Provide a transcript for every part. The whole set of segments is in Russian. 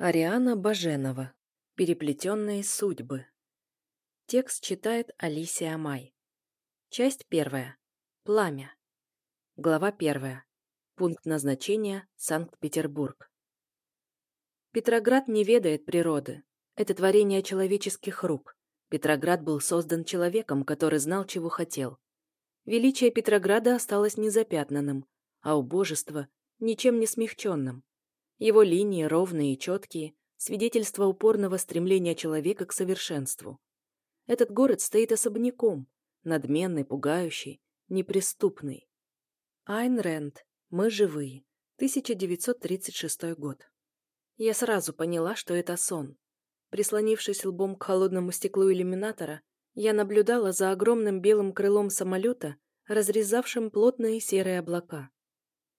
Ариана Баженова. Переплетенные судьбы. Текст читает Алисия Май. Часть первая. Пламя. Глава первая. Пункт назначения Санкт-Петербург. Петроград не ведает природы. Это творение человеческих рук. Петроград был создан человеком, который знал, чего хотел. Величие Петрограда осталось незапятнанным, а убожество – ничем не смягченным. Его линии ровные и четкие, свидетельство упорного стремления человека к совершенству. Этот город стоит особняком, надменный, пугающий, неприступный. Айн Рэнд. Мы живые. 1936 год. Я сразу поняла, что это сон. Прислонившись лбом к холодному стеклу иллюминатора, я наблюдала за огромным белым крылом самолета, разрезавшим плотные серые облака.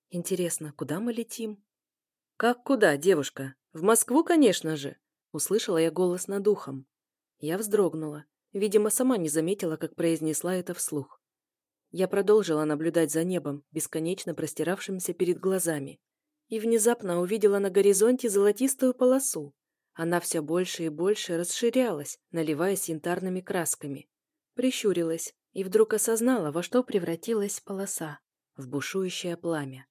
Интересно, куда мы летим? «Как куда, девушка? В Москву, конечно же!» Услышала я голос над ухом. Я вздрогнула. Видимо, сама не заметила, как произнесла это вслух. Я продолжила наблюдать за небом, бесконечно простиравшимся перед глазами. И внезапно увидела на горизонте золотистую полосу. Она все больше и больше расширялась, наливаясь янтарными красками. Прищурилась и вдруг осознала, во что превратилась полоса. В бушующее пламя.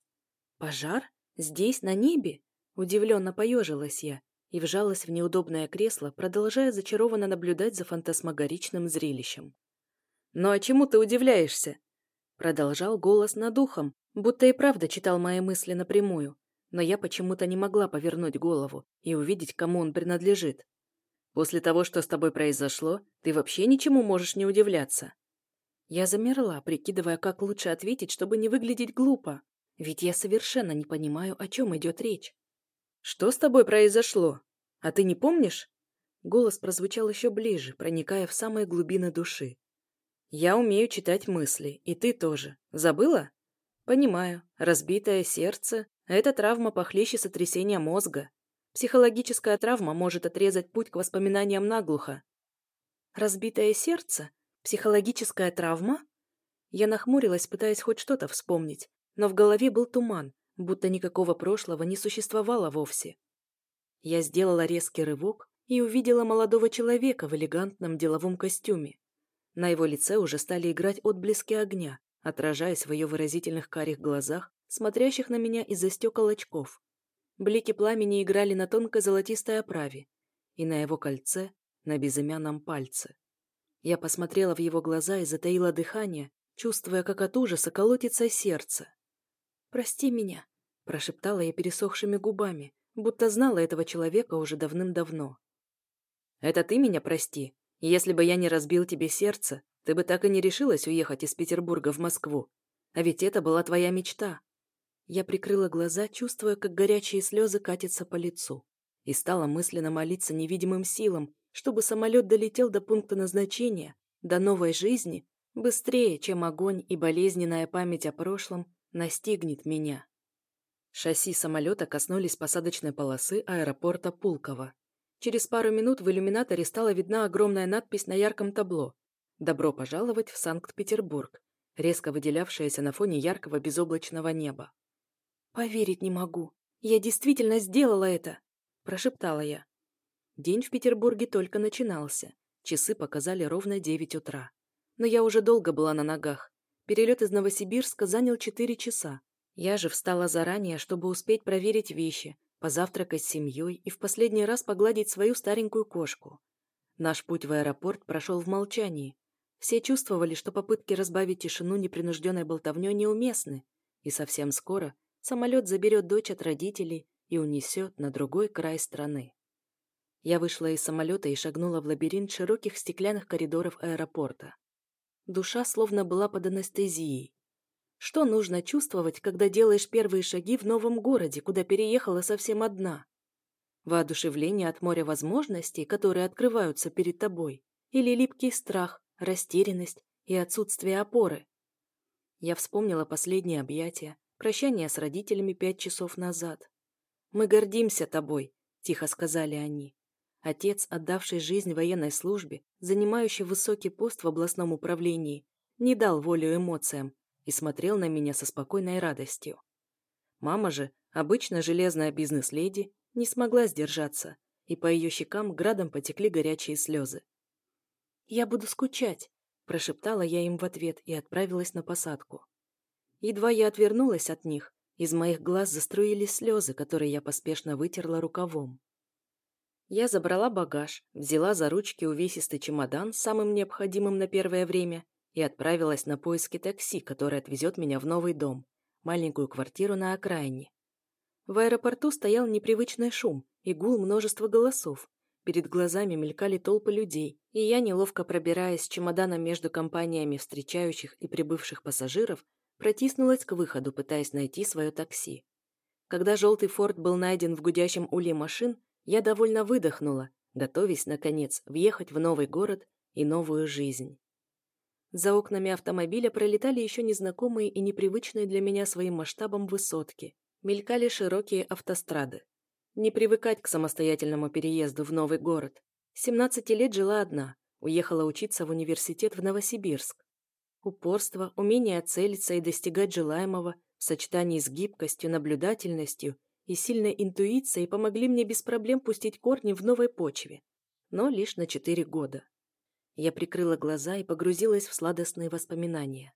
Пожар? Здесь, на небе? Удивленно поежилась я и вжалась в неудобное кресло, продолжая зачарованно наблюдать за фантасмагоричным зрелищем. «Ну а чему ты удивляешься?» Продолжал голос над ухом, будто и правда читал мои мысли напрямую, но я почему-то не могла повернуть голову и увидеть, кому он принадлежит. «После того, что с тобой произошло, ты вообще ничему можешь не удивляться». Я замерла, прикидывая, как лучше ответить, чтобы не выглядеть глупо. Ведь я совершенно не понимаю, о чем идет речь. «Что с тобой произошло? А ты не помнишь?» Голос прозвучал еще ближе, проникая в самые глубины души. «Я умею читать мысли, и ты тоже. Забыла?» «Понимаю. Разбитое сердце – это травма похлеще сотрясения мозга. Психологическая травма может отрезать путь к воспоминаниям наглухо». «Разбитое сердце? Психологическая травма?» Я нахмурилась, пытаясь хоть что-то вспомнить, но в голове был туман, будто никакого прошлого не существовало вовсе. Я сделала резкий рывок и увидела молодого человека в элегантном деловом костюме. На его лице уже стали играть отблески огня, отражаясь в ее выразительных карих глазах, смотрящих на меня из-за стекол очков. Блики пламени играли на тонкой золотистой оправе и на его кольце, на безымянном пальце. Я посмотрела в его глаза и затаила дыхание, чувствуя, как от ужаса колотится сердце. «Прости меня», – прошептала я пересохшими губами, будто знала этого человека уже давным-давно. «Это ты меня прости. Если бы я не разбил тебе сердце, ты бы так и не решилась уехать из Петербурга в Москву. А ведь это была твоя мечта». Я прикрыла глаза, чувствуя, как горячие слезы катятся по лицу, и стала мысленно молиться невидимым силам, чтобы самолет долетел до пункта назначения, до новой жизни, быстрее, чем огонь и болезненная память о прошлом настигнет меня. Шасси самолета коснулись посадочной полосы аэропорта Пулково. Через пару минут в иллюминаторе стала видна огромная надпись на ярком табло «Добро пожаловать в Санкт-Петербург», резко выделявшаяся на фоне яркого безоблачного неба. «Поверить не могу. Я действительно сделала это!» – прошептала я. День в Петербурге только начинался. Часы показали ровно девять утра. Но я уже долго была на ногах, Перелет из Новосибирска занял 4 часа. Я же встала заранее, чтобы успеть проверить вещи, позавтракать с семьей и в последний раз погладить свою старенькую кошку. Наш путь в аэропорт прошел в молчании. Все чувствовали, что попытки разбавить тишину непринужденной болтовней неуместны, и совсем скоро самолет заберет дочь от родителей и унесет на другой край страны. Я вышла из самолета и шагнула в лабиринт широких стеклянных коридоров аэропорта. Душа словно была под анестезией. Что нужно чувствовать, когда делаешь первые шаги в новом городе, куда переехала совсем одна? Воодушевление от моря возможностей, которые открываются перед тобой, или липкий страх, растерянность и отсутствие опоры? Я вспомнила последнее объятие, прощание с родителями пять часов назад. «Мы гордимся тобой», — тихо сказали они. Отец, отдавший жизнь военной службе, занимающий высокий пост в областном управлении, не дал волю эмоциям и смотрел на меня со спокойной радостью. Мама же, обычно железная бизнес-леди, Не смогла сдержаться, и по ее щекам градом потекли горячие слезы. «Я буду скучать», – прошептала я им в ответ и отправилась на посадку. Едва я отвернулась от них, из моих глаз заструились слезы, которые я поспешно вытерла рукавом. Я забрала багаж, взяла за ручки увесистый чемодан самым необходимым на первое время и отправилась на поиски такси, которое отвезет меня в новый дом, маленькую квартиру на окраине. В аэропорту стоял непривычный шум и гул множества голосов. Перед глазами мелькали толпы людей, и я, неловко пробираясь с чемоданом между компаниями встречающих и прибывших пассажиров, протиснулась к выходу, пытаясь найти свое такси. Когда желтый форт был найден в гудящем улье машин, я довольно выдохнула, готовясь, наконец, въехать в новый город и новую жизнь. За окнами автомобиля пролетали еще незнакомые и непривычные для меня своим масштабом высотки. Мелькали широкие автострады. Не привыкать к самостоятельному переезду в новый город. 17 лет жила одна, уехала учиться в университет в Новосибирск. Упорство, умение целиться и достигать желаемого в сочетании с гибкостью, наблюдательностью и сильной интуицией помогли мне без проблем пустить корни в новой почве. Но лишь на четыре года. Я прикрыла глаза и погрузилась в сладостные воспоминания.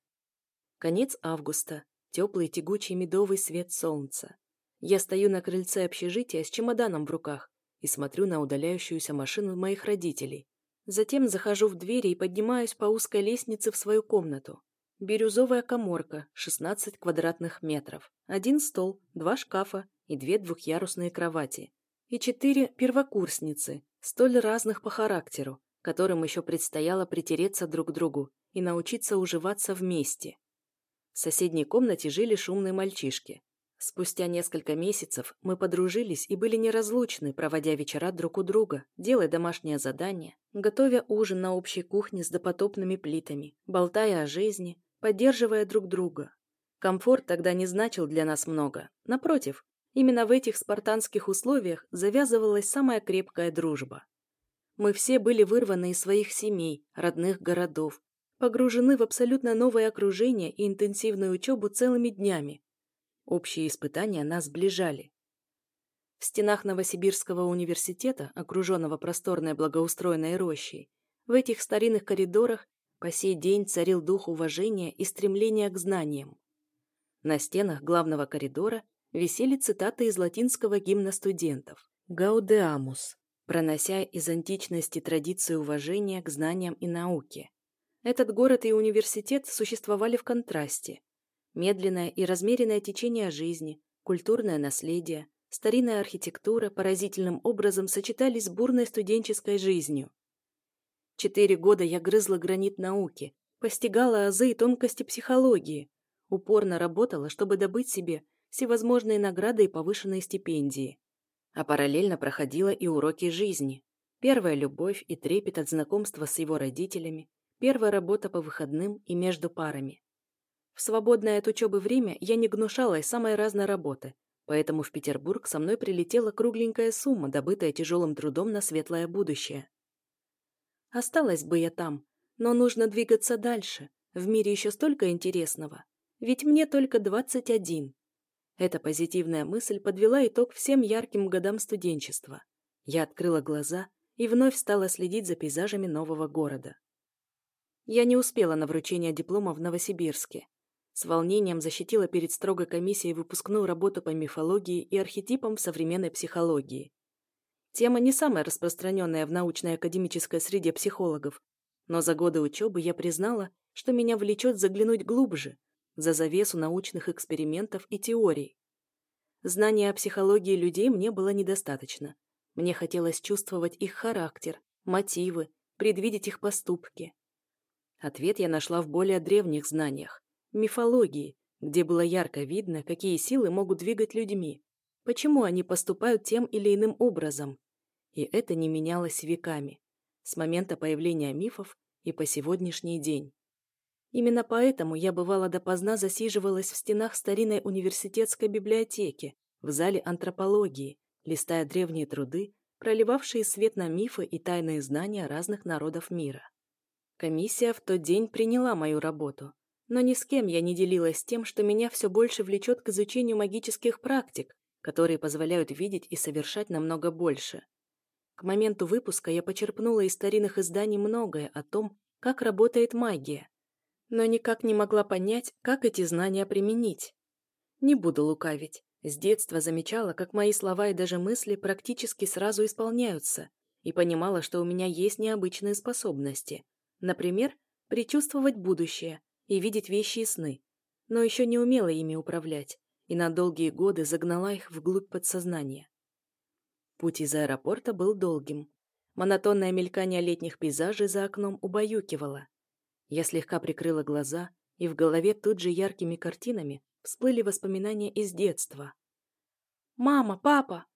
Конец августа, теплый тягучий медовый свет солнца. Я стою на крыльце общежития с чемоданом в руках и смотрю на удаляющуюся машину моих родителей. Затем захожу в двери и поднимаюсь по узкой лестнице в свою комнату. Бирюзовая коморка, 16 квадратных метров, один стол, два шкафа и две двухъярусные кровати. И четыре первокурсницы, столь разных по характеру, которым еще предстояло притереться друг к другу и научиться уживаться вместе. В соседней комнате жили шумные мальчишки. Спустя несколько месяцев мы подружились и были неразлучны, проводя вечера друг у друга, делая домашнее задание, готовя ужин на общей кухне с допотопными плитами, болтая о жизни, поддерживая друг друга. Комфорт тогда не значил для нас много. Напротив, именно в этих спартанских условиях завязывалась самая крепкая дружба. Мы все были вырваны из своих семей, родных городов, погружены в абсолютно новое окружение и интенсивную учебу целыми днями, Общие испытания нас сближали. В стенах Новосибирского университета, окруженного просторной благоустроенной рощей, в этих старинных коридорах по сей день царил дух уважения и стремления к знаниям. На стенах главного коридора висели цитаты из латинского гимна студентов «Гаудеамус», пронося из античности традицию уважения к знаниям и науке. Этот город и университет существовали в контрасте. Медленное и размеренное течение жизни, культурное наследие, старинная архитектура поразительным образом сочетались с бурной студенческой жизнью. Четыре года я грызла гранит науки, постигала азы и тонкости психологии, упорно работала, чтобы добыть себе всевозможные награды и повышенные стипендии. А параллельно проходила и уроки жизни. Первая любовь и трепет от знакомства с его родителями, первая работа по выходным и между парами. В свободное от учебы время я не гнушалась самой разной работы, поэтому в Петербург со мной прилетела кругленькая сумма, добытая тяжелым трудом на светлое будущее. Осталась бы я там, но нужно двигаться дальше. В мире еще столько интересного. Ведь мне только 21. Эта позитивная мысль подвела итог всем ярким годам студенчества. Я открыла глаза и вновь стала следить за пейзажами нового города. Я не успела на вручение диплома в Новосибирске. С волнением защитила перед строгой комиссией выпускную работу по мифологии и архетипам современной психологии. Тема не самая распространенная в научной академической среде психологов, но за годы учебы я признала, что меня влечет заглянуть глубже, за завесу научных экспериментов и теорий. Знания о психологии людей мне было недостаточно. Мне хотелось чувствовать их характер, мотивы, предвидеть их поступки. Ответ я нашла в более древних знаниях мифологии, где было ярко видно, какие силы могут двигать людьми, почему они поступают тем или иным образом. И это не менялось веками, с момента появления мифов и по сегодняшний день. Именно поэтому я бывало допоздна засиживалась в стенах старинной университетской библиотеки, в зале антропологии, листая древние труды, проливавшие свет на мифы и тайные знания разных народов мира. Комиссия в тот день приняла мою работу, но ни с кем я не делилась тем, что меня все больше влечет к изучению магических практик, которые позволяют видеть и совершать намного больше. К моменту выпуска я почерпнула из старинных изданий многое о том, как работает магия, но никак не могла понять, как эти знания применить. Не буду лукавить. С детства замечала, как мои слова и даже мысли практически сразу исполняются, и понимала, что у меня есть необычные способности. Например, предчувствовать будущее и видеть вещи и сны, но еще не умела ими управлять, и на долгие годы загнала их вглубь подсознания. Путь из аэропорта был долгим. Монотонное мелькание летних пейзажей за окном убаюкивало. Я слегка прикрыла глаза, и в голове тут же яркими картинами всплыли воспоминания из детства. «Мама! Папа!»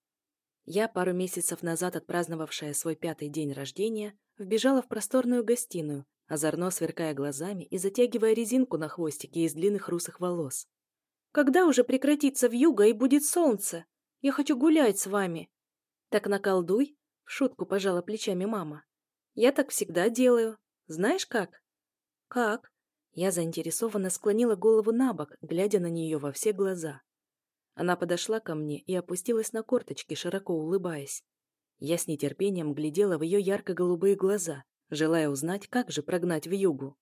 Я, пару месяцев назад отпраздновавшая свой пятый день рождения, вбежала в просторную гостиную, озорно сверкая глазами и затягивая резинку на хвостике из длинных русых волос. «Когда уже прекратится вьюга и будет солнце? Я хочу гулять с вами!» «Так наколдуй!» — в шутку пожала плечами мама. «Я так всегда делаю. Знаешь как?» «Как?» Я заинтересованно склонила голову на бок, глядя на нее во все глаза. Она подошла ко мне и опустилась на корточки, широко улыбаясь. Я с нетерпением глядела в ее ярко-голубые глаза, желая узнать, как же прогнать вьюгу.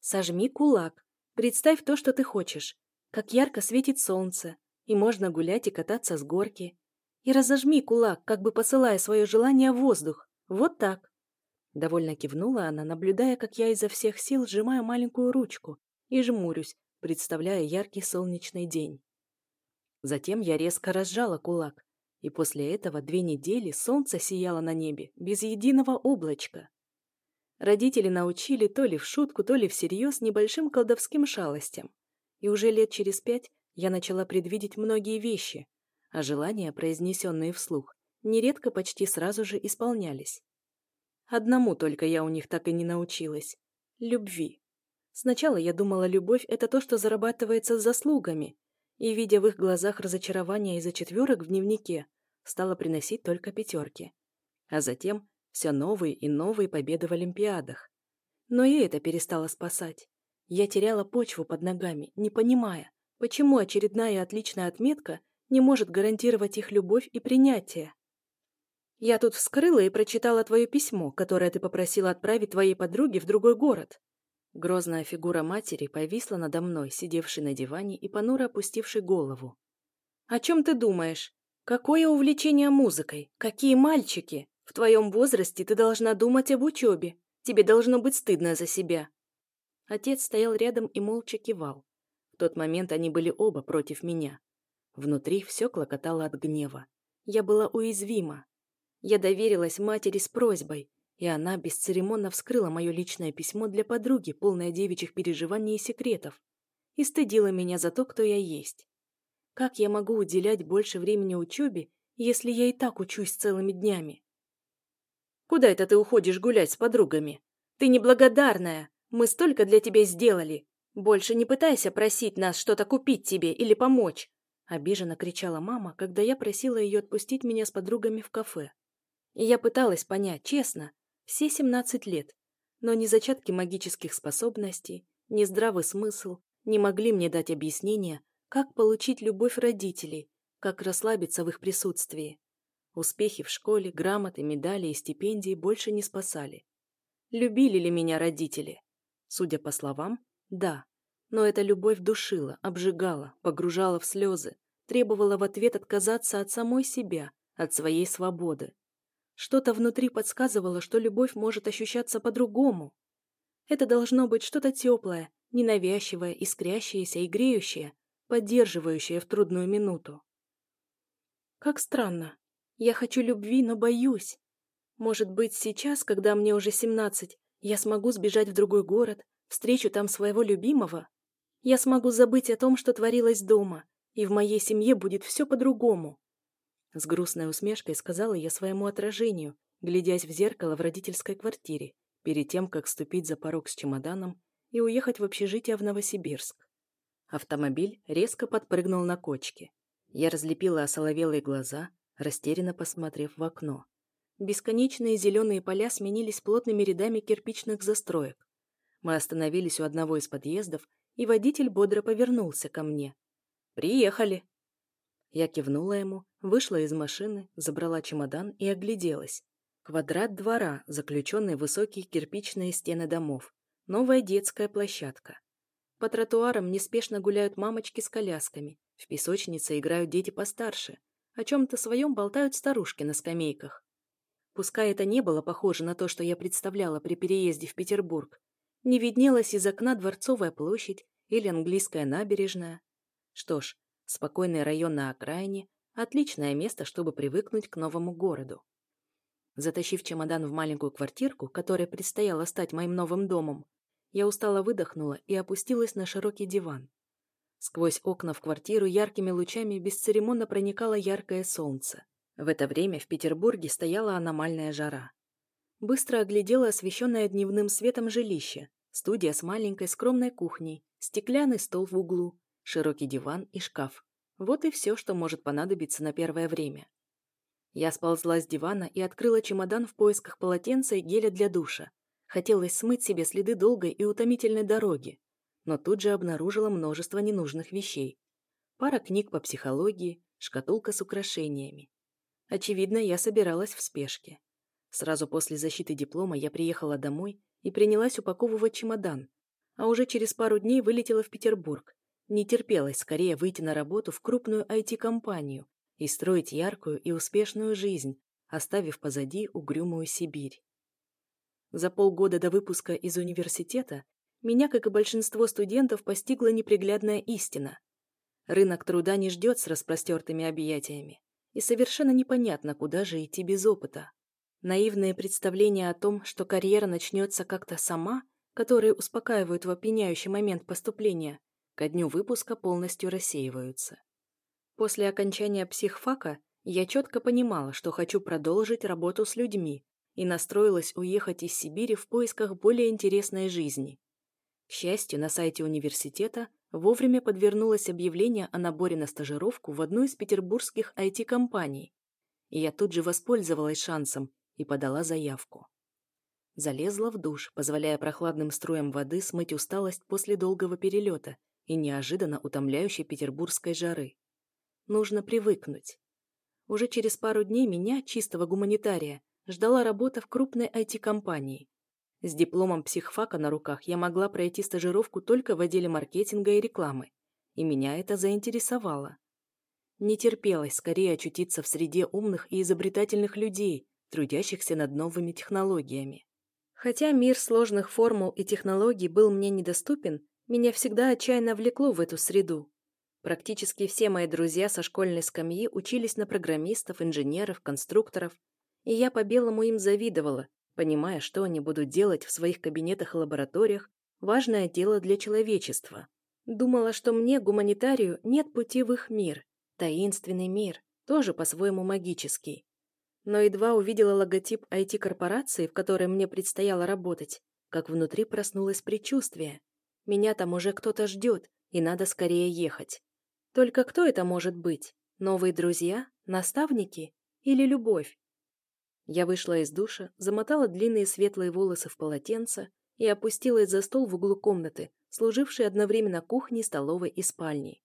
«Сожми кулак. Представь то, что ты хочешь. Как ярко светит солнце, и можно гулять и кататься с горки. И разожми кулак, как бы посылая свое желание в воздух. Вот так». Довольно кивнула она, наблюдая, как я изо всех сил сжимаю маленькую ручку и жмурюсь, представляя яркий солнечный день. Затем я резко разжала кулак, и после этого две недели солнце сияло на небе, без единого облачка. Родители научили то ли в шутку, то ли всерьез небольшим колдовским шалостям, и уже лет через пять я начала предвидеть многие вещи, а желания, произнесенные вслух, нередко почти сразу же исполнялись. Одному только я у них так и не научилась — любви. Сначала я думала, любовь — это то, что зарабатывается заслугами, и, видя в их глазах разочарование из-за четверок в дневнике, стала приносить только пятерки. А затем все новые и новые победы в Олимпиадах. Но и это перестало спасать. Я теряла почву под ногами, не понимая, почему очередная отличная отметка не может гарантировать их любовь и принятие. Я тут вскрыла и прочитала твое письмо, которое ты попросила отправить твоей подруге в другой город. Грозная фигура матери повисла надо мной, сидевшей на диване и понуро опустившей голову. «О чем ты думаешь? Какое увлечение музыкой? Какие мальчики? В твоем возрасте ты должна думать об учебе. Тебе должно быть стыдно за себя». Отец стоял рядом и молча кивал. В тот момент они были оба против меня. Внутри все клокотало от гнева. Я была уязвима. Я доверилась матери с просьбой, и она бесцеремонно вскрыла мое личное письмо для подруги, полное девичьих переживаний и секретов, и стыдила меня за то, кто я есть. Как я могу уделять больше времени учебе, если я и так учусь целыми днями? Куда это ты уходишь гулять с подругами? Ты неблагодарная. Мы столько для тебя сделали. Больше не пытайся просить нас что-то купить тебе или помочь. Обиженно кричала мама, когда я просила ее отпустить меня с подругами в кафе. И я пыталась понять, честно, все 17 лет, но ни зачатки магических способностей, ни здравый смысл не могли мне дать объяснения, как получить любовь родителей, как расслабиться в их присутствии. Успехи в школе, грамоты, медали и стипендии больше не спасали. Любили ли меня родители? Судя по словам, да. Но эта любовь душила, обжигала, погружала в слезы, требовала в ответ отказаться от самой себя, от своей свободы. Что-то внутри подсказывало, что любовь может ощущаться по-другому. Это должно быть что-то теплое, ненавязчивое, искрящееся и греющее, поддерживающее в трудную минуту. Как странно. Я хочу любви, но боюсь. Может быть, сейчас, когда мне уже семнадцать, я смогу сбежать в другой город, встречу там своего любимого? Я смогу забыть о том, что творилось дома, и в моей семье будет все по-другому. С грустной усмешкой сказала я своему отражению, глядясь в зеркало в родительской квартире, перед тем, как ступить за порог с чемоданом и уехать в общежитие в Новосибирск. Автомобиль резко подпрыгнул на кочке. Я разлепила осоловелые глаза, растерянно посмотрев в окно. Бесконечные зеленые поля сменились плотными рядами кирпичных застроек. Мы остановились у одного из подъездов, и водитель бодро повернулся ко мне. «Приехали!» Я кивнула ему, вышла из машины, забрала чемодан и огляделась. Квадрат двора, заключенный в высокие кирпичные стены домов. Новая детская площадка. По тротуарам неспешно гуляют мамочки с колясками. В песочнице играют дети постарше. О чем-то своем болтают старушки на скамейках. Пускай это не было похоже на то, что я представляла при переезде в Петербург. Не виднелась из окна Дворцовая площадь или английская набережная. Что ж, спокойный район на окраине – отличное место, чтобы привыкнуть к новому городу. Затащив чемодан в маленькую квартирку, которая предстояла стать моим новым домом, я устало выдохнула и опустилась на широкий диван. Сквозь окна в квартиру яркими лучами бесцеремонно проникало яркое солнце. В это время в Петербурге стояла аномальная жара. Быстро оглядела освещенное дневным светом жилище, студия с маленькой скромной кухней, стеклянный стол в углу, широкий диван и шкаф. Вот и все, что может понадобиться на первое время. Я сползла с дивана и открыла чемодан в поисках полотенца и геля для душа. Хотелось смыть себе следы долгой и утомительной дороги, но тут же обнаружила множество ненужных вещей. Пара книг по психологии, шкатулка с украшениями. Очевидно, я собиралась в спешке. Сразу после защиты диплома я приехала домой и принялась упаковывать чемодан, а уже через пару дней вылетела в Петербург. Не терпелось скорее выйти на работу в крупную IT-компанию и строить яркую и успешную жизнь, оставив позади угрюмую Сибирь. За полгода до выпуска из университета меня, как и большинство студентов, постигла неприглядная истина. Рынок труда не ждет с распростертыми объятиями и совершенно непонятно, куда же идти без опыта. Наивные представления о том, что карьера начнется как-то сама, которые успокаивают в опьяняющий момент поступления, ко дню выпуска полностью рассеиваются. После окончания психфака я четко понимала, что хочу продолжить работу с людьми и настроилась уехать из Сибири в поисках более интересной жизни. К счастью, на сайте университета вовремя подвернулось объявление о наборе на стажировку в одну из петербургских IT-компаний, и я тут же воспользовалась шансом и подала заявку. Залезла в душ, позволяя прохладным струям воды смыть усталость после долгого перелета и неожиданно утомляющей петербургской жары. Нужно привыкнуть. Уже через пару дней меня, чистого гуманитария, ждала работа в крупной IT-компании. С дипломом психфака на руках я могла пройти стажировку только в отделе маркетинга и рекламы, и меня это заинтересовало. Не терпелось скорее очутиться в среде умных и изобретательных людей, трудящихся над новыми технологиями. Хотя мир сложных формул и технологий был мне недоступен, меня всегда отчаянно влекло в эту среду. Практически все мои друзья со школьной скамьи учились на программистов, инженеров, конструкторов, и я по-белому им завидовала, понимая, что они будут делать в своих кабинетах и лабораториях, важное дело для человечества. Думала, что мне, гуманитарию, нет пути в их мир. Таинственный мир, тоже по-своему магический. Но едва увидела логотип IT-корпорации, в которой мне предстояло работать, как внутри проснулось предчувствие. Меня там уже кто-то ждет, и надо скорее ехать. Только кто это может быть? Новые друзья? Наставники? Или любовь? Я вышла из душа, замотала длинные светлые волосы в полотенце и опустилась за стол в углу комнаты, служившей одновременно кухней, столовой и спальней.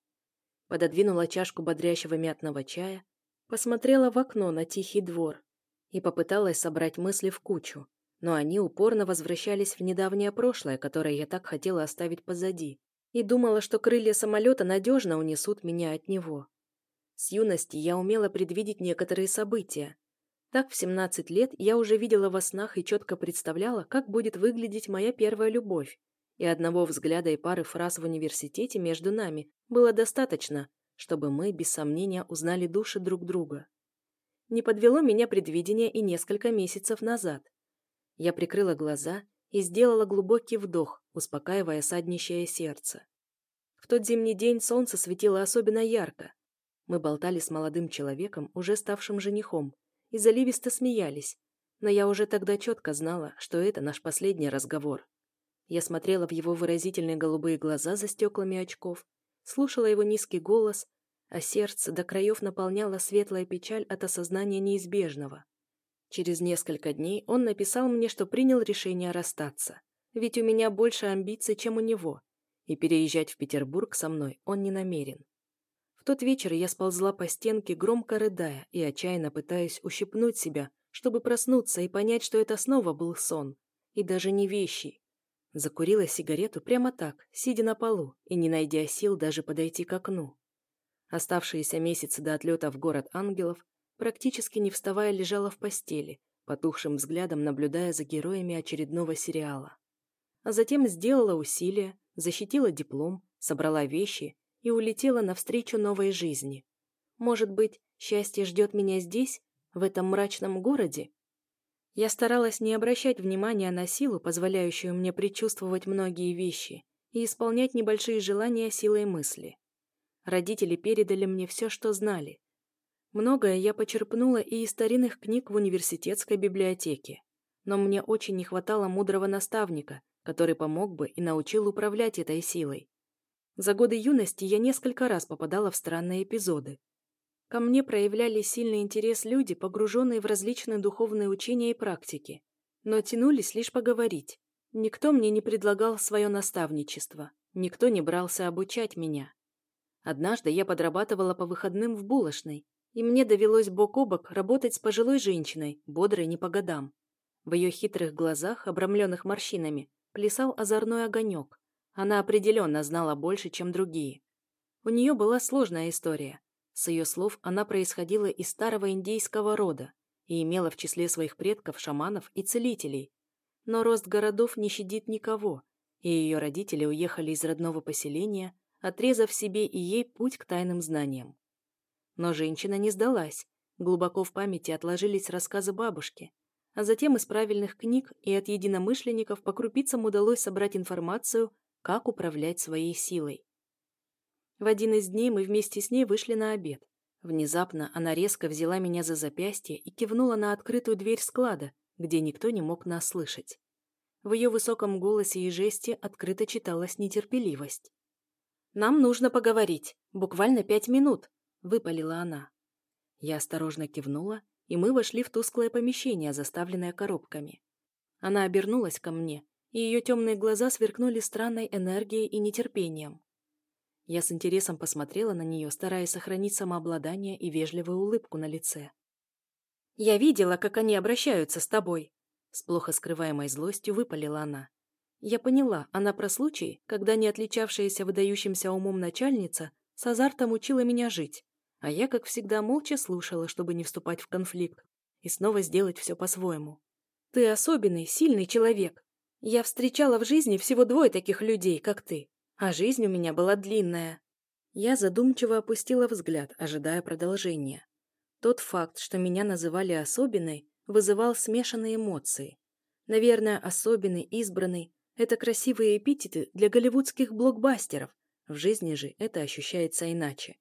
Пододвинула чашку бодрящего мятного чая, посмотрела в окно на тихий двор и попыталась собрать мысли в кучу, но они упорно возвращались в недавнее прошлое, которое я так хотела оставить позади, и думала, что крылья самолета надежно унесут меня от него. С юности я умела предвидеть некоторые события, так в 17 лет я уже видела во снах и четко представляла, как будет выглядеть моя первая любовь. И одного взгляда и пары фраз в университете между нами было достаточно, чтобы мы, без сомнения, узнали души друг друга. Не подвело меня предвидение и несколько месяцев назад. Я прикрыла глаза и сделала глубокий вдох, успокаивая саднищее сердце. В тот зимний день солнце светило особенно ярко. Мы болтали с молодым человеком, уже ставшим женихом, и заливисто смеялись, но я уже тогда четко знала, что это наш последний разговор. Я смотрела в его выразительные голубые глаза за стеклами очков, слушала его низкий голос, а сердце до краев наполняла светлая печаль от осознания неизбежного. Через несколько дней он написал мне, что принял решение расстаться, ведь у меня больше амбиций, чем у него, и переезжать в Петербург со мной он не намерен тот вечер я сползла по стенке, громко рыдая и отчаянно пытаясь ущипнуть себя, чтобы проснуться и понять, что это снова был сон. И даже не вещи. Закурила сигарету прямо так, сидя на полу и не найдя сил даже подойти к окну. Оставшиеся месяцы до отлета в город ангелов практически не вставая лежала в постели, потухшим взглядом наблюдая за героями очередного сериала. А затем сделала усилие, защитила диплом, собрала вещи и улетела навстречу новой жизни. Может быть, счастье ждет меня здесь, в этом мрачном городе? Я старалась не обращать внимания на силу, позволяющую мне предчувствовать многие вещи, и исполнять небольшие желания силой мысли. Родители передали мне все, что знали. Многое я почерпнула и из старинных книг в университетской библиотеке. Но мне очень не хватало мудрого наставника, который помог бы и научил управлять этой силой. За годы юности я несколько раз попадала в странные эпизоды. Ко мне проявляли сильный интерес люди, погруженные в различные духовные учения и практики, но тянулись лишь поговорить. Никто мне не предлагал свое наставничество, никто не брался обучать меня. Однажды я подрабатывала по выходным в булочной, и мне довелось бок о бок работать с пожилой женщиной, бодрой не по годам. В ее хитрых глазах, обрамленных морщинами, плясал озорной огонек. Она определенно знала больше, чем другие. У нее была сложная история. С ее слов она происходила из старого индейского рода и имела в числе своих предков шаманов и целителей. Но рост городов не щадит никого, и ее родители уехали из родного поселения, отрезав себе и ей путь к тайным знаниям. Но женщина не сдалась. Глубоко в памяти отложились рассказы бабушки, а затем из правильных книг и от единомышленников по крупицам удалось собрать информацию, как управлять своей силой. В один из дней мы вместе с ней вышли на обед. Внезапно она резко взяла меня за запястье и кивнула на открытую дверь склада, где никто не мог нас слышать. В ее высоком голосе и жесте открыто читалась нетерпеливость. «Нам нужно поговорить. Буквально пять минут», — выпалила она. Я осторожно кивнула, и мы вошли в тусклое помещение, заставленное коробками. Она обернулась ко мне, и ее темные глаза сверкнули странной энергией и нетерпением. Я с интересом посмотрела на нее, стараясь сохранить самообладание и вежливую улыбку на лице. «Я видела, как они обращаются с тобой», — с плохо скрываемой злостью выпалила она. Я поняла, она про случай, когда не отличавшаяся выдающимся умом начальница с азартом учила меня жить, а я, как всегда, молча слушала, чтобы не вступать в конфликт и снова сделать все по-своему. «Ты особенный, сильный человек. Я встречала в жизни всего двое таких людей, как ты, а жизнь у меня была длинная». Я задумчиво опустила взгляд, ожидая продолжения. Тот факт, что меня называли особенной, вызывал смешанные эмоции. Наверное, особенный, избранный, это красивые эпитеты для голливудских блокбастеров. В жизни же это ощущается иначе.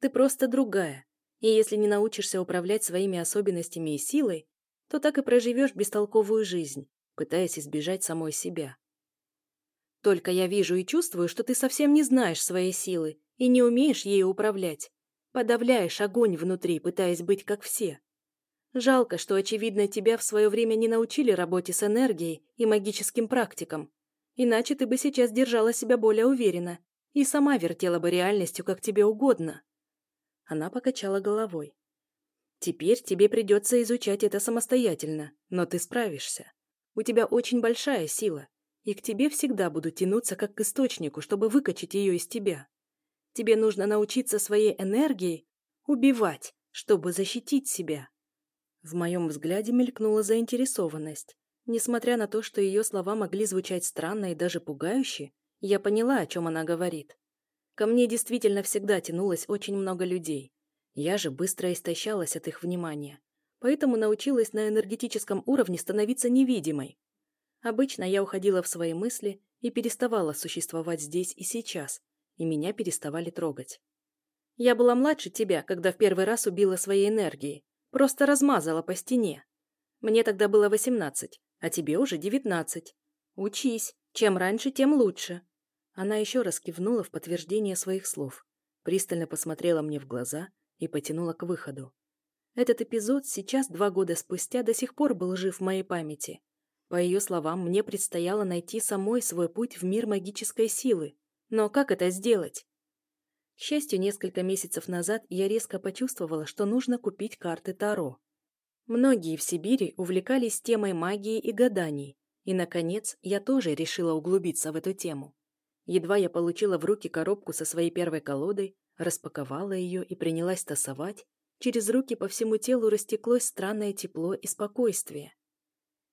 Ты просто другая. И если не научишься управлять своими особенностями и силой, то так и проживешь бестолковую жизнь, пытаясь избежать самой себя. Только я вижу и чувствую, что ты совсем не знаешь своей силы и не умеешь ею управлять. Подавляешь огонь внутри, пытаясь быть как все. Жалко, что, очевидно, тебя в свое время не научили работе с энергией и магическим практикам. Иначе ты бы сейчас держала себя более уверенно и сама вертела бы реальностью, как тебе угодно. Она покачала головой. Теперь тебе придется изучать это самостоятельно, но ты справишься. У тебя очень большая сила, и к тебе всегда будут тянуться как к источнику, чтобы выкачать ее из тебя. Тебе нужно научиться своей энергией убивать, чтобы защитить себя. В моем взгляде мелькнула заинтересованность. Несмотря на то, что ее слова могли звучать странно и даже пугающе, я поняла, о чем она говорит. Ко мне действительно всегда тянулось очень много людей. Я же быстро истощалась от их внимания. Поэтому научилась на энергетическом уровне становиться невидимой. Обычно я уходила в свои мысли и переставала существовать здесь и сейчас, и меня переставали трогать. Я была младше тебя, когда в первый раз убила своей энергией, Просто размазала по стене. Мне тогда было восемнадцать, а тебе уже девятнадцать. Учись. Чем раньше, тем лучше. Она еще раз кивнула в подтверждение своих слов, пристально посмотрела мне в глаза и потянула к выходу. Этот эпизод сейчас, два года спустя, до сих пор был жив в моей памяти. По ее словам, мне предстояло найти самой свой путь в мир магической силы. Но как это сделать? К счастью, несколько месяцев назад я резко почувствовала, что нужно купить карты Таро. Многие в Сибири увлекались темой магии и гаданий, и, наконец, я тоже решила углубиться в эту тему. Едва я получила в руки коробку со своей первой колодой, распаковала ее и принялась тасовать, через руки по всему телу растеклось странное тепло и спокойствие.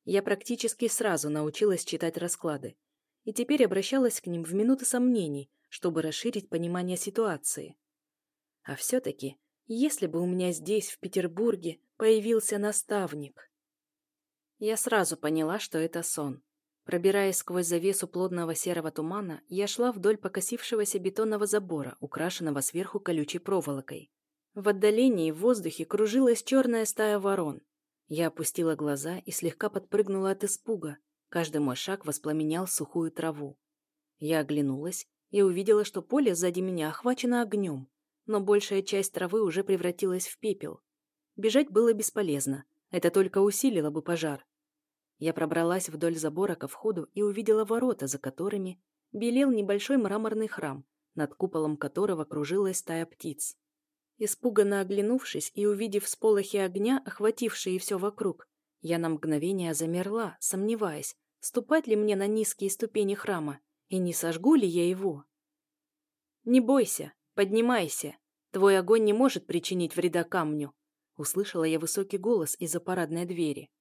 Я практически сразу научилась читать расклады, и теперь обращалась к ним в минуты сомнений, чтобы расширить понимание ситуации. А все-таки, если бы у меня здесь, в Петербурге, появился наставник... Я сразу поняла, что это сон. Пробираясь сквозь завесу плотного серого тумана, я шла вдоль покосившегося бетонного забора, украшенного сверху колючей проволокой. В отдалении в воздухе кружилась черная стая ворон. Я опустила глаза и слегка подпрыгнула от испуга. Каждый мой шаг воспламенял сухую траву. Я оглянулась и увидела, что поле сзади меня охвачено огнем, но большая часть травы уже превратилась в пепел. Бежать было бесполезно, это только усилило бы пожар. Я пробралась вдоль забора ко входу и увидела ворота, за которыми белел небольшой мраморный храм, над куполом которого кружилась стая птиц. Испуганно оглянувшись и увидев сполохи огня, охватившие все вокруг, я на мгновение замерла, сомневаясь, ступать ли мне на низкие ступени храма и не сожгу ли я его? «Не бойся, поднимайся. Твой огонь не может причинить вреда камню», услышала я высокий голос из-за парадной двери.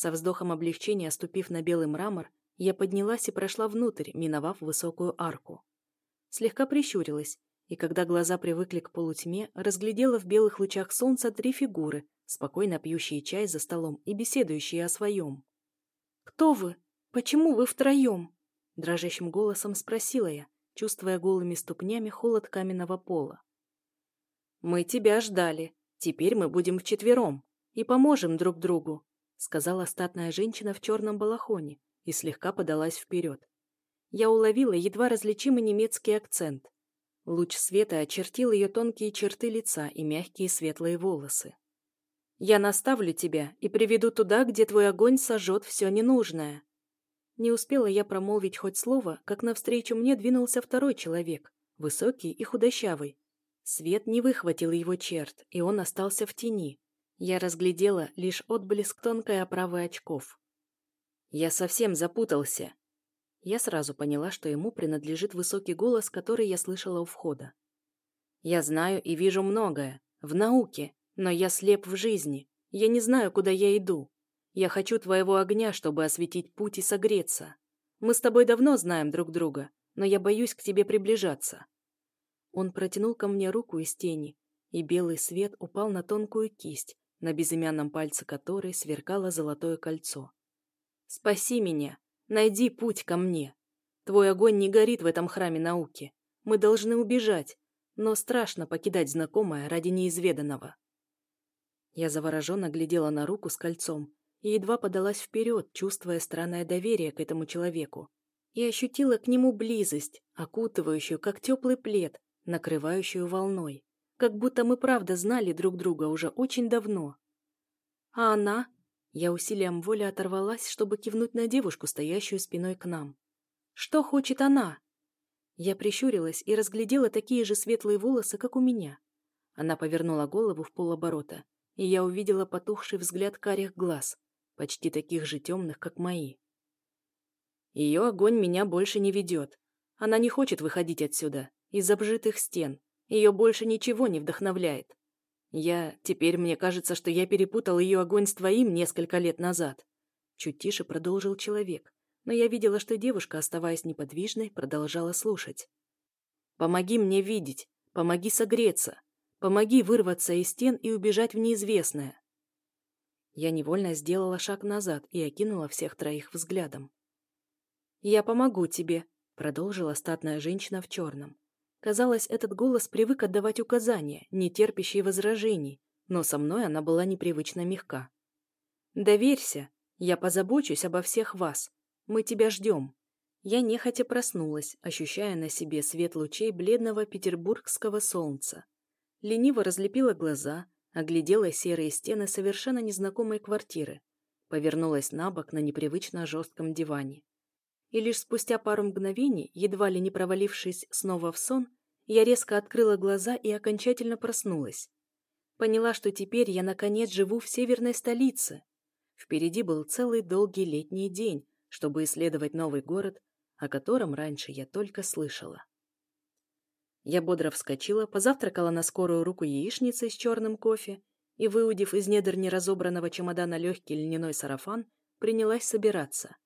Со вздохом облегчения, ступив на белый мрамор, я поднялась и прошла внутрь, миновав высокую арку. Слегка прищурилась, и когда глаза привыкли к полутьме, разглядела в белых лучах солнца три фигуры, спокойно пьющие чай за столом и беседующие о своем. «Кто вы? Почему вы втроем?» Дрожащим голосом спросила я, чувствуя голыми ступнями холод каменного пола. «Мы тебя ждали. Теперь мы будем вчетвером и поможем друг другу», сказала статная женщина в черном балахоне и слегка подалась вперед. Я уловила едва различимый немецкий акцент. Луч света очертил ее тонкие черты лица и мягкие светлые волосы. «Я наставлю тебя и приведу туда, где твой огонь сожжет все ненужное», не успела я промолвить хоть слово, как навстречу мне двинулся второй человек, высокий и худощавый. Свет не выхватил его черт, и он остался в тени. Я разглядела лишь отблеск тонкой оправы очков. Я совсем запутался. Я сразу поняла, что ему принадлежит высокий голос, который я слышала у входа. Я знаю и вижу многое. В науке. Но я слеп в жизни. Я не знаю, куда я иду. Я хочу твоего огня, чтобы осветить путь и согреться. Мы с тобой давно знаем друг друга, но я боюсь к тебе приближаться». Он протянул ко мне руку из тени, и белый свет упал на тонкую кисть, на безымянном пальце которой сверкало золотое кольцо. «Спаси меня! Найди путь ко мне! Твой огонь не горит в этом храме науки. Мы должны убежать, но страшно покидать знакомое ради неизведанного». Я завороженно глядела на руку с кольцом, и едва подалась вперед, чувствуя странное доверие к этому человеку. И ощутила к нему близость, окутывающую, как теплый плед, накрывающую волной. Как будто мы правда знали друг друга уже очень давно. А она? Я усилием воли оторвалась, чтобы кивнуть на девушку, стоящую спиной к нам. Что хочет она? Я прищурилась и разглядела такие же светлые волосы, как у меня. Она повернула голову в полоборота, и я увидела потухший взгляд карих глаз, почти таких же темных, как мои. Ее огонь меня больше не ведет. Она не хочет выходить отсюда, из обжитых стен. Ее больше ничего не вдохновляет. Я... Теперь мне кажется, что я перепутал ее огонь с твоим несколько лет назад. Чуть тише продолжил человек, но я видела, что девушка, оставаясь неподвижной, продолжала слушать. «Помоги мне видеть, помоги согреться, помоги вырваться из стен и убежать в неизвестное. Я невольно сделала шаг назад и окинула всех троих взглядом. «Я помогу тебе», — продолжила статная женщина в черном. Казалось, этот голос привык отдавать указания, не терпящие возражений, но со мной она была непривычно мягка. «Доверься, я позабочусь обо всех вас. Мы тебя ждем». Я нехотя проснулась, ощущая на себе свет лучей бледного петербургского солнца. Лениво разлепила глаза, Оглядела серые стены совершенно незнакомой квартиры. Повернулась на бок на непривычно жестком диване. И лишь спустя пару мгновений, едва ли не провалившись снова в сон, я резко открыла глаза и окончательно проснулась. Поняла, что теперь я наконец живу в северной столице. Впереди был целый долгий летний день, чтобы исследовать новый город, о котором раньше я только слышала. Я бодро вскочила, позавтракала на скорую руку яичницей с черным кофе и, выудив из недр неразобранного чемодана легкий льняной сарафан, принялась собираться.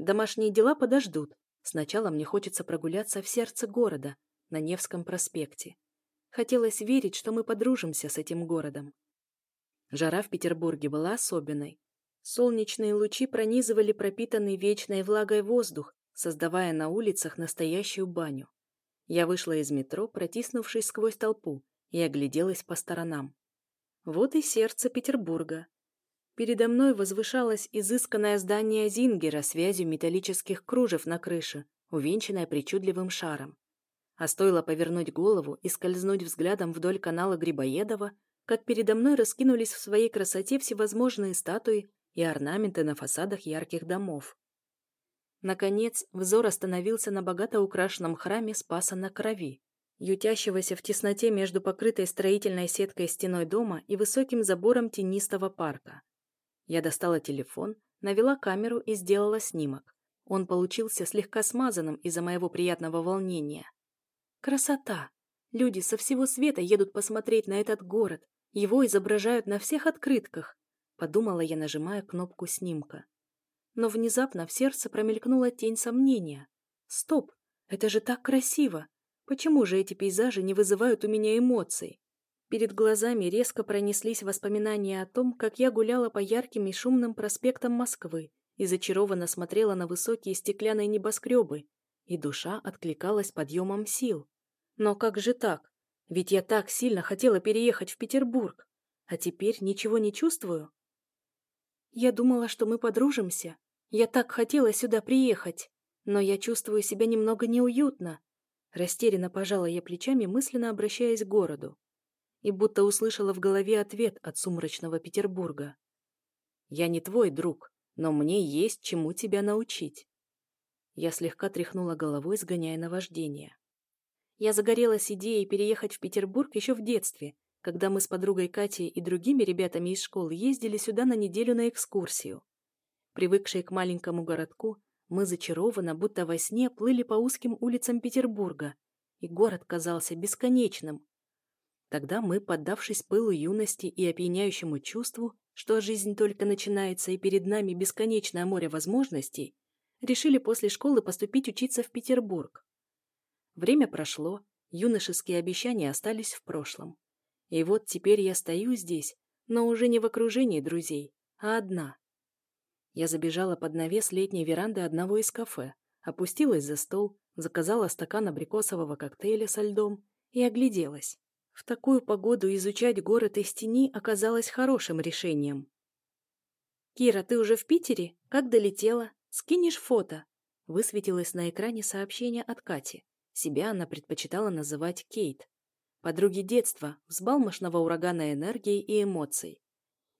Домашние дела подождут. Сначала мне хочется прогуляться в сердце города, на Невском проспекте. Хотелось верить, что мы подружимся с этим городом. Жара в Петербурге была особенной. Солнечные лучи пронизывали пропитанный вечной влагой воздух, создавая на улицах настоящую баню. Я вышла из метро, протиснувшись сквозь толпу, и огляделась по сторонам. Вот и сердце Петербурга. Передо мной возвышалось изысканное здание Зингера с вязью металлических кружев на крыше, увенчанное причудливым шаром. А стоило повернуть голову и скользнуть взглядом вдоль канала Грибоедова, как передо мной раскинулись в своей красоте всевозможные статуи и орнаменты на фасадах ярких домов. Наконец, взор остановился на богато украшенном храме Спаса на Крови, ютящегося в тесноте между покрытой строительной сеткой стеной дома и высоким забором тенистого парка. Я достала телефон, навела камеру и сделала снимок. Он получился слегка смазанным из-за моего приятного волнения. Красота! Люди со всего света едут посмотреть на этот город. Его изображают на всех открытках. Подумала я, нажимая кнопку снимка. Но внезапно в сердце промелькнула тень сомнения. Стоп! Это же так красиво! Почему же эти пейзажи не вызывают у меня эмоций? Перед глазами резко пронеслись воспоминания о том, как я гуляла по ярким и шумным проспектам Москвы и зачарованно смотрела на высокие стеклянные небоскребы, и душа откликалась подъемом сил. Но как же так? Ведь я так сильно хотела переехать в Петербург, а теперь ничего не чувствую. Я думала, что мы подружимся. Я так хотела сюда приехать, но я чувствую себя немного неуютно. Растерянно пожала я плечами, мысленно обращаясь к городу. И будто услышала в голове ответ от сумрачного Петербурга. «Я не твой друг, но мне есть чему тебя научить». Я слегка тряхнула головой, сгоняя наваждение. Я загорелась идеей переехать в Петербург еще в детстве, когда мы с подругой Катей и другими ребятами из школы ездили сюда на неделю на экскурсию. Привыкшие к маленькому городку, мы зачарованно, будто во сне, плыли по узким улицам Петербурга, и город казался бесконечным. Тогда мы, поддавшись пылу юности и опьяняющему чувству, что жизнь только начинается и перед нами бесконечное море возможностей, решили после школы поступить учиться в Петербург. Время прошло, юношеские обещания остались в прошлом. И вот теперь я стою здесь, но уже не в окружении друзей, а одна. Я забежала под навес летней веранды одного из кафе, опустилась за стол, заказала стакан абрикосового коктейля со льдом и огляделась. В такую погоду изучать город из тени оказалось хорошим решением. «Кира, ты уже в Питере? Как долетела? Скинешь фото?» Высветилось на экране сообщение от Кати. Себя она предпочитала называть Кейт. Подруги детства, взбалмошного урагана энергии и эмоций.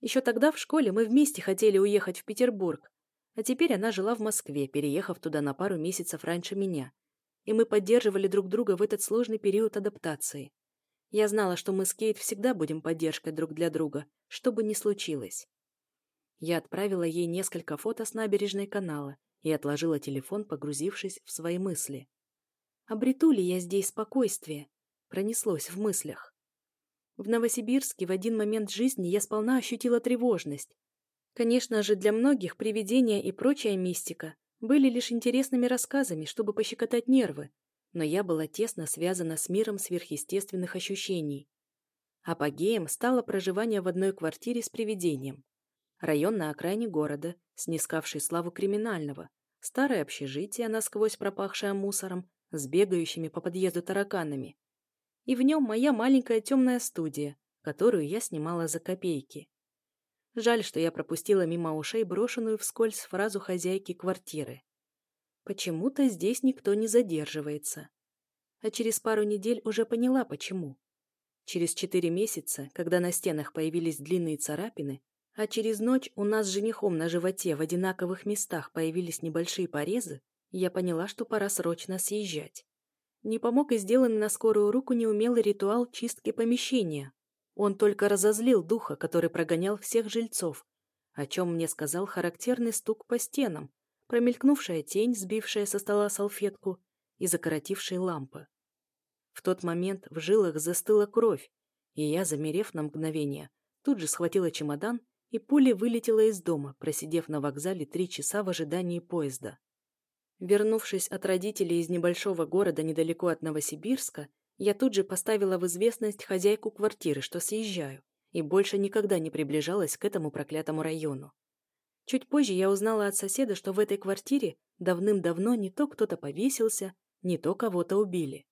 Еще тогда в школе мы вместе хотели уехать в Петербург, а теперь она жила в Москве, переехав туда на пару месяцев раньше меня. И мы поддерживали друг друга в этот сложный период адаптации. Я знала, что мы с Кейт всегда будем поддержкой друг для друга, что бы ни случилось. Я отправила ей несколько фото с набережной канала и отложила телефон, погрузившись в свои мысли. Обрету ли я здесь спокойствие? Пронеслось в мыслях. В Новосибирске в один момент жизни я сполна ощутила тревожность. Конечно же, для многих привидения и прочая мистика были лишь интересными рассказами, чтобы пощекотать нервы, но я была тесно связана с миром сверхъестественных ощущений. Апогеем стало проживание в одной квартире с привидением. Район на окраине города, снискавший славу криминального, старое общежитие, насквозь пропахшее мусором, с бегающими по подъезду тараканами. И в нем моя маленькая темная студия, которую я снимала за копейки. Жаль, что я пропустила мимо ушей брошенную вскользь фразу хозяйки квартиры. Почему-то здесь никто не задерживается. А через пару недель уже поняла, почему. Через четыре месяца, когда на стенах появились длинные царапины, а через ночь у нас с женихом на животе в одинаковых местах появились небольшие порезы, я поняла, что пора срочно съезжать. Не помог и сделанный на скорую руку неумелый ритуал чистки помещения. Он только разозлил духа, который прогонял всех жильцов, о чем мне сказал характерный стук по стенам, промелькнувшая тень, сбившая со стола салфетку, и закоротившие лампы. В тот момент в жилах застыла кровь, и я, замерев на мгновение, тут же схватила чемодан и пулей вылетела из дома, просидев на вокзале три часа в ожидании поезда. Вернувшись от родителей из небольшого города недалеко от Новосибирска, я тут же поставила в известность хозяйку квартиры, что съезжаю, и больше никогда не приближалась к этому проклятому району. Чуть позже я узнала от соседа, что в этой квартире давным-давно не то кто-то повесился, не то кого-то убили.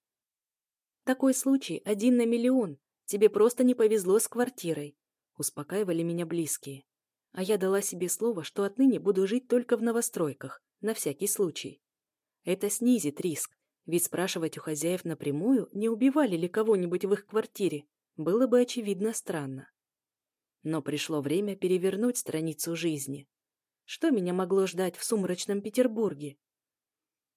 Такой случай один на миллион. Тебе просто не повезло с квартирой. Успокаивали меня близкие. А я дала себе слово, что отныне буду жить только в новостройках, на всякий случай. Это снизит риск, ведь спрашивать у хозяев напрямую, не убивали ли кого-нибудь в их квартире, было бы очевидно странно. Но пришло время перевернуть страницу жизни. Что меня могло ждать в сумрачном Петербурге?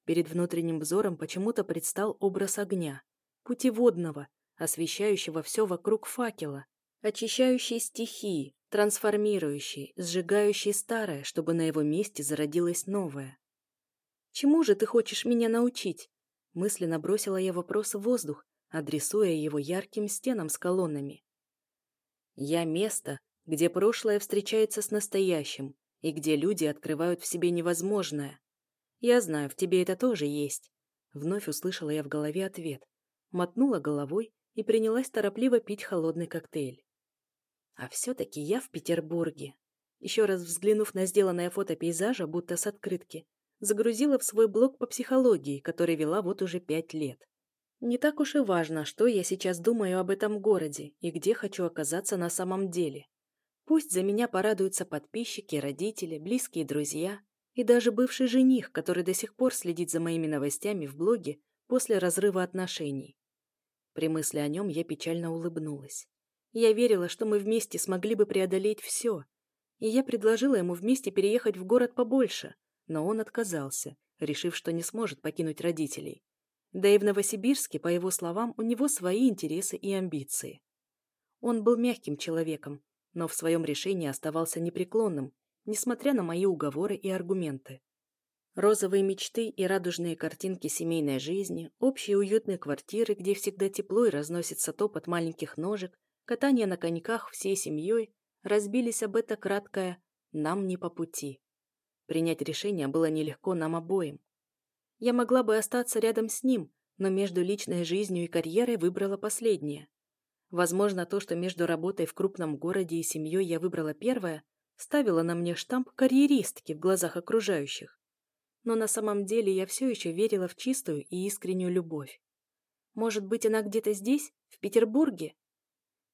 Перед внутренним взором почему-то предстал образ огня, путеводного, освещающего все вокруг факела, очищающий стихии, трансформирующий, сжигающий старое, чтобы на его месте зародилось новое. «Чему же ты хочешь меня научить?» Мысленно бросила я вопрос в воздух, адресуя его ярким стенам с колоннами. «Я место, где прошлое встречается с настоящим, и где люди открывают в себе невозможное. Я знаю, в тебе это тоже есть». Вновь услышала я в голове ответ, мотнула головой и принялась торопливо пить холодный коктейль. А все-таки я в Петербурге. Еще раз взглянув на сделанное фото пейзажа, будто с открытки, загрузила в свой блог по психологии, который вела вот уже пять лет. Не так уж и важно, что я сейчас думаю об этом городе и где хочу оказаться на самом деле. Пусть за меня порадуются подписчики, родители, близкие друзья и даже бывший жених, который до сих пор следит за моими новостями в блоге после разрыва отношений. При мысли о нем я печально улыбнулась. Я верила, что мы вместе смогли бы преодолеть все, и я предложила ему вместе переехать в город побольше, но он отказался, решив, что не сможет покинуть родителей. Да и в Новосибирске, по его словам, у него свои интересы и амбиции. Он был мягким человеком, но в своем решении оставался непреклонным, несмотря на мои уговоры и аргументы. Розовые мечты и радужные картинки семейной жизни, общие уютные квартиры, где всегда тепло и разносится топот маленьких ножек, катание на коньках всей семьей разбились об это краткое «нам не по пути». Принять решение было нелегко нам обоим. Я могла бы остаться рядом с ним, но между личной жизнью и карьерой выбрала последнее. Возможно, то, что между работой в крупном городе и семьей я выбрала первое, ставило на мне штамп карьеристки в глазах окружающих. Но на самом деле я все еще верила в чистую и искреннюю любовь. Может быть, она где-то здесь, в Петербурге?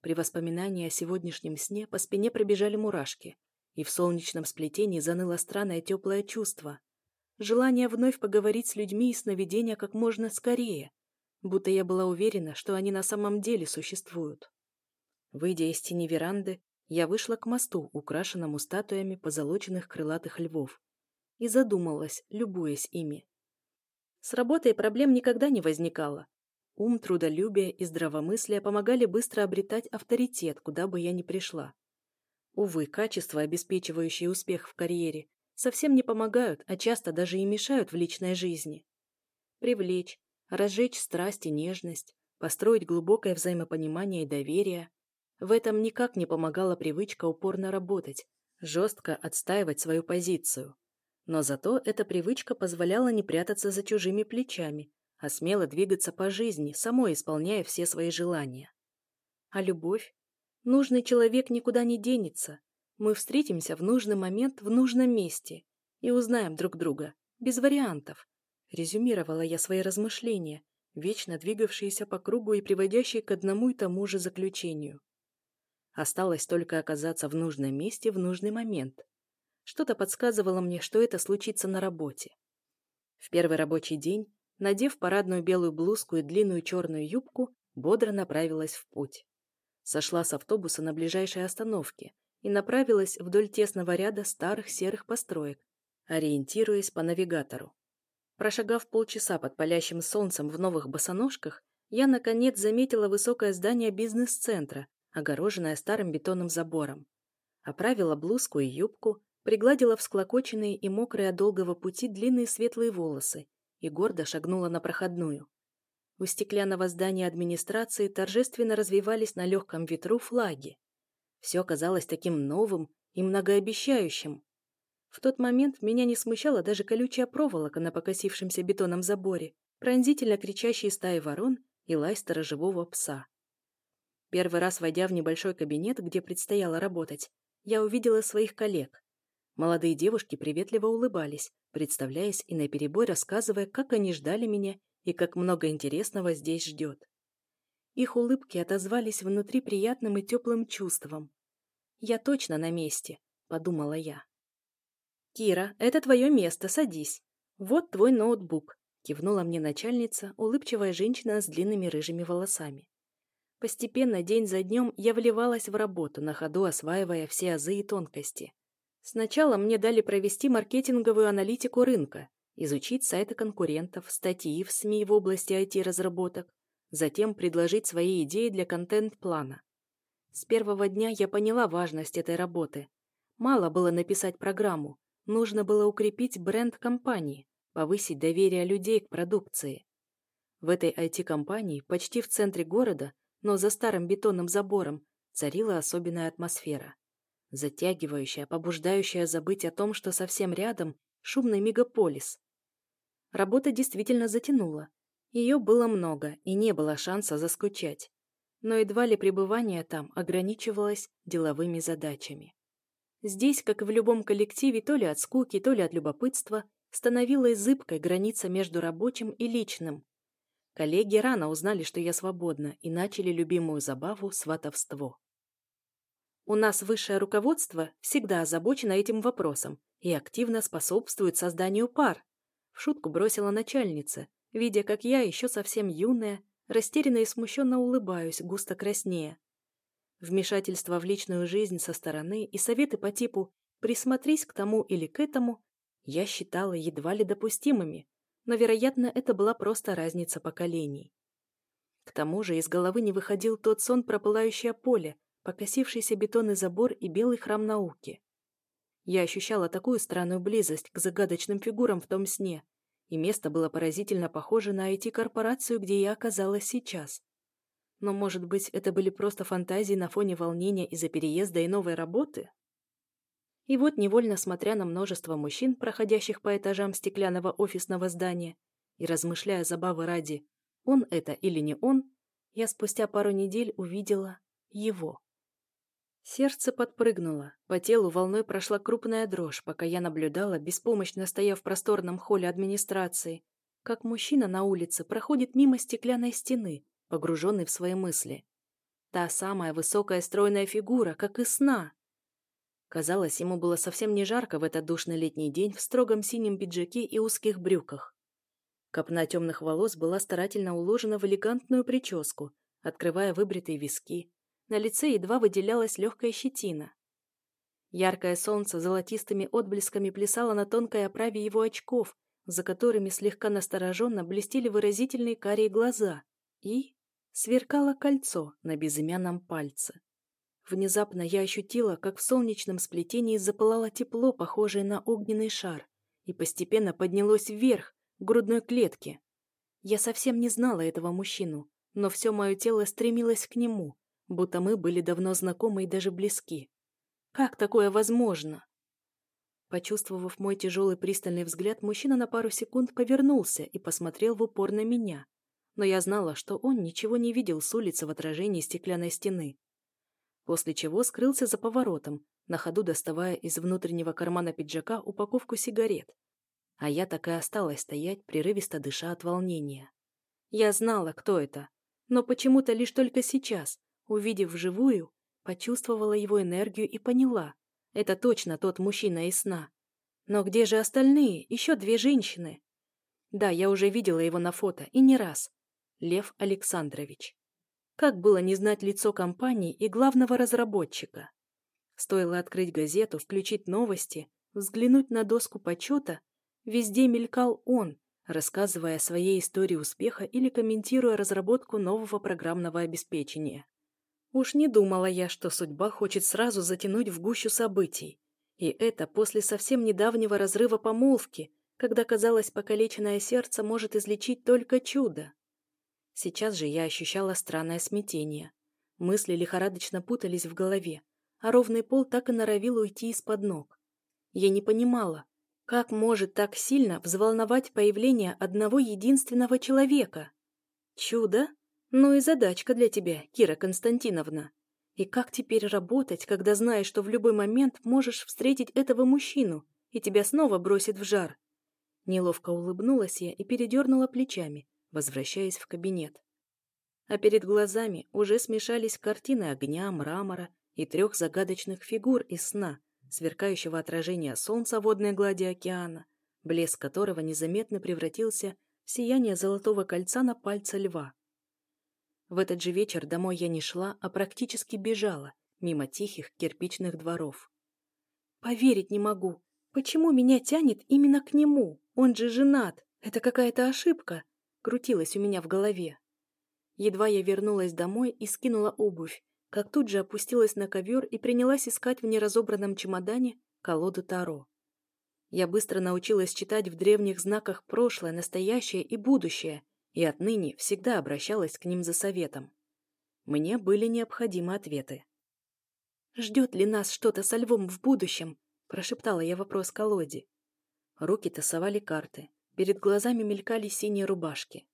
При воспоминании о сегодняшнем сне по спине пробежали мурашки, и в солнечном сплетении заныло странное теплое чувство. Желание вновь поговорить с людьми и сновидения как можно скорее, будто я была уверена, что они на самом деле существуют. Выйдя из тени веранды, я вышла к мосту, украшенному статуями позолоченных крылатых львов, и задумалась, любуясь ими. С работой проблем никогда не возникало, Ум, трудолюбие и здравомыслие помогали быстро обретать авторитет, куда бы я ни пришла. Увы, качества, обеспечивающие успех в карьере, совсем не помогают, а часто даже и мешают в личной жизни. Привлечь, разжечь страсть и нежность, построить глубокое взаимопонимание и доверие. В этом никак не помогала привычка упорно работать, жестко отстаивать свою позицию. Но зато эта привычка позволяла не прятаться за чужими плечами, а смело двигаться по жизни, самой исполняя все свои желания. А любовь? Нужный человек никуда не денется. Мы встретимся в нужный момент в нужном месте и узнаем друг друга, без вариантов. Резюмировала я свои размышления, вечно двигавшиеся по кругу и приводящие к одному и тому же заключению. Осталось только оказаться в нужном месте в нужный момент. Что-то подсказывало мне, что это случится на работе. В первый рабочий день надев парадную белую блузку и длинную черную юбку, бодро направилась в путь. Сошла с автобуса на ближайшей остановке и направилась вдоль тесного ряда старых серых построек, ориентируясь по навигатору. Прошагав полчаса под палящим солнцем в новых босоножках, я, наконец, заметила высокое здание бизнес-центра, огороженное старым бетонным забором. Оправила блузку и юбку, пригладила всклокоченные и мокрые от долгого пути длинные светлые волосы и гордо шагнула на проходную. У стеклянного здания администрации торжественно развивались на легком ветру флаги. Все казалось таким новым и многообещающим. В тот момент меня не смущала даже колючая проволока на покосившемся бетонном заборе, пронзительно кричащие стаи ворон и лай сторожевого пса. Первый раз, войдя в небольшой кабинет, где предстояло работать, я увидела своих коллег. Молодые девушки приветливо улыбались, представляясь и наперебой рассказывая, как они ждали меня и как много интересного здесь ждет. Их улыбки отозвались внутри приятным и теплым чувством. «Я точно на месте», — подумала я. «Кира, это твое место, садись. Вот твой ноутбук», — кивнула мне начальница, улыбчивая женщина с длинными рыжими волосами. Постепенно, день за днем, я вливалась в работу, на ходу осваивая все азы и тонкости. Сначала мне дали провести маркетинговую аналитику рынка, изучить сайты конкурентов, статьи в СМИ в области IT-разработок, затем предложить свои идеи для контент-плана. С первого дня я поняла важность этой работы. Мало было написать программу, нужно было укрепить бренд компании, повысить доверие людей к продукции. В этой IT-компании, почти в центре города, но за старым бетонным забором, царила особенная атмосфера. Затягивающая, побуждающая забыть о том, что совсем рядом шумный мегаполис. Работа действительно затянула. Ее было много, и не было шанса заскучать. Но едва ли пребывание там ограничивалось деловыми задачами. Здесь, как и в любом коллективе, то ли от скуки, то ли от любопытства, становилась зыбкой граница между рабочим и личным, Коллеги рано узнали, что я свободна, и начали любимую забаву – сватовство. У нас высшее руководство всегда озабочено этим вопросом и активно способствует созданию пар. В шутку бросила начальница, видя, как я, еще совсем юная, растерянно и смущенно улыбаюсь, густо краснея. Вмешательство в личную жизнь со стороны и советы по типу «присмотрись к тому или к этому» я считала едва ли допустимыми, но, вероятно, это была просто разница поколений. К тому же из головы не выходил тот сон про пылающее поле, покосившийся бетонный забор и белый храм науки. Я ощущала такую странную близость к загадочным фигурам в том сне, и место было поразительно похоже на IT-корпорацию, где я оказалась сейчас. Но, может быть, это были просто фантазии на фоне волнения из-за переезда и новой работы? И вот, невольно смотря на множество мужчин, проходящих по этажам стеклянного офисного здания, и размышляя забавы ради, он это или не он, я спустя пару недель увидела его. Сердце подпрыгнуло, по телу волной прошла крупная дрожь, пока я наблюдала, беспомощно стоя в просторном холле администрации, как мужчина на улице проходит мимо стеклянной стены, погруженный в свои мысли. Та самая высокая стройная фигура, как и сна. Казалось, ему было совсем не жарко в этот душный летний день в строгом синем пиджаке и узких брюках. Копна темных волос была старательно уложена в элегантную прическу, открывая выбритые виски. На лице едва выделялась легкая щетина. Яркое солнце золотистыми отблесками плясало на тонкой оправе его очков, за которыми слегка настороженно блестели выразительные карие глаза, и сверкало кольцо на безымянном пальце. Внезапно я ощутила, как в солнечном сплетении запылало тепло, похожее на огненный шар, и постепенно поднялось вверх, к грудной клетке. Я совсем не знала этого мужчину, но все мое тело стремилось к нему, будто мы были давно знакомы и даже близки. Как такое возможно? Почувствовав мой тяжелый пристальный взгляд, мужчина на пару секунд повернулся и посмотрел в упор на меня. Но я знала, что он ничего не видел с улицы в отражении стеклянной стены после чего скрылся за поворотом, на ходу доставая из внутреннего кармана пиджака упаковку сигарет. А я так и осталась стоять, прерывисто дыша от волнения. Я знала, кто это, но почему-то лишь только сейчас, увидев вживую, почувствовала его энергию и поняла, это точно тот мужчина из сна. Но где же остальные, еще две женщины? Да, я уже видела его на фото, и не раз. Лев Александрович. Как было не знать лицо компании и главного разработчика? Стоило открыть газету, включить новости, взглянуть на доску почета, везде мелькал он, рассказывая о своей истории успеха или комментируя разработку нового программного обеспечения. Уж не думала я, что судьба хочет сразу затянуть в гущу событий. И это после совсем недавнего разрыва помолвки, когда, казалось, покалеченное сердце может излечить только чудо. Сейчас же я ощущала странное смятение. Мысли лихорадочно путались в голове, а ровный пол так и норовил уйти из-под ног. Я не понимала, как может так сильно взволновать появление одного единственного человека? Чудо? Ну и задачка для тебя, Кира Константиновна. И как теперь работать, когда знаешь, что в любой момент можешь встретить этого мужчину, и тебя снова бросит в жар? Неловко улыбнулась я и передернула плечами, возвращаясь в кабинет. А перед глазами уже смешались картины огня, мрамора и трех загадочных фигур из сна, сверкающего отражения солнца водной глади океана, блеск которого незаметно превратился в сияние золотого кольца на пальце льва. В этот же вечер домой я не шла, а практически бежала, мимо тихих кирпичных дворов. Поверить не могу. Почему меня тянет именно к нему? Он же женат. Это какая-то ошибка. Крутилась у меня в голове. Едва я вернулась домой и скинула обувь, как тут же опустилась на ковер и принялась искать в неразобранном чемодане колоду Таро. Я быстро научилась читать в древних знаках прошлое, настоящее и будущее, и отныне всегда обращалась к ним за советом. Мне были необходимы ответы. «Ждет ли нас что-то со львом в будущем?» – прошептала я вопрос колоде. Руки тасовали карты, перед глазами мелькали синие рубашки.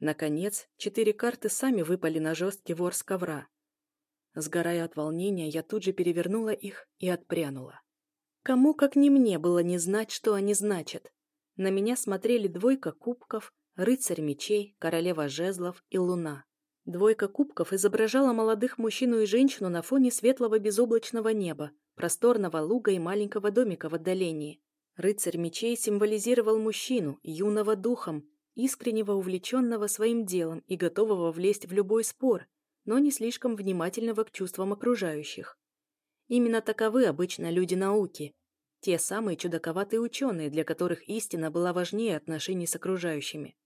Наконец, четыре карты сами выпали на жесткий ворс ковра. Сгорая от волнения, я тут же перевернула их и отпрянула. Кому, как не мне, было не знать, что они значат. На меня смотрели двойка кубков, рыцарь мечей, королева жезлов и луна. Двойка кубков изображала молодых мужчину и женщину на фоне светлого безоблачного неба, просторного луга и маленького домика в отдалении. Рыцарь мечей символизировал мужчину, юного духом, искреннего увлеченного своим делом и готового влезть в любой спор, но не слишком внимательного к чувствам окружающих. Именно таковы обычно люди науки, те самые чудаковатые ученые, для которых истина была важнее отношений с окружающими.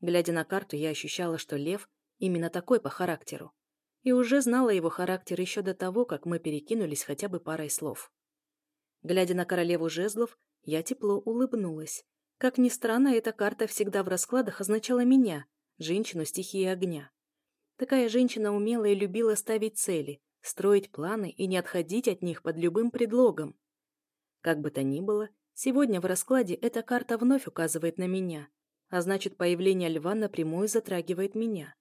Глядя на карту, я ощущала, что лев именно такой по характеру. И уже знала его характер еще до того, как мы перекинулись хотя бы парой слов. Глядя на королеву жезлов, я тепло улыбнулась. Как ни странно, эта карта всегда в раскладах означала меня, женщину стихии огня. Такая женщина умела и любила ставить цели, строить планы и не отходить от них под любым предлогом. Как бы то ни было, сегодня в раскладе эта карта вновь указывает на меня, а значит, появление льва напрямую затрагивает меня.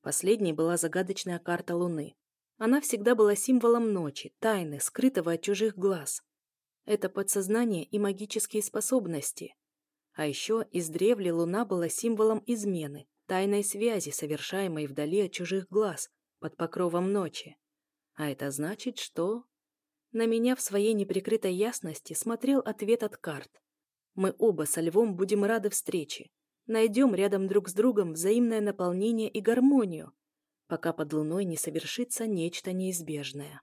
Последней была загадочная карта Луны. Она всегда была символом ночи, тайны, скрытого от чужих глаз. Это подсознание и магические способности. А еще издревле Луна была символом измены, тайной связи, совершаемой вдали от чужих глаз, под покровом ночи. А это значит, что... На меня в своей неприкрытой ясности смотрел ответ от карт. Мы оба со Львом будем рады встрече. Найдем рядом друг с другом взаимное наполнение и гармонию, пока под луной не совершится нечто неизбежное.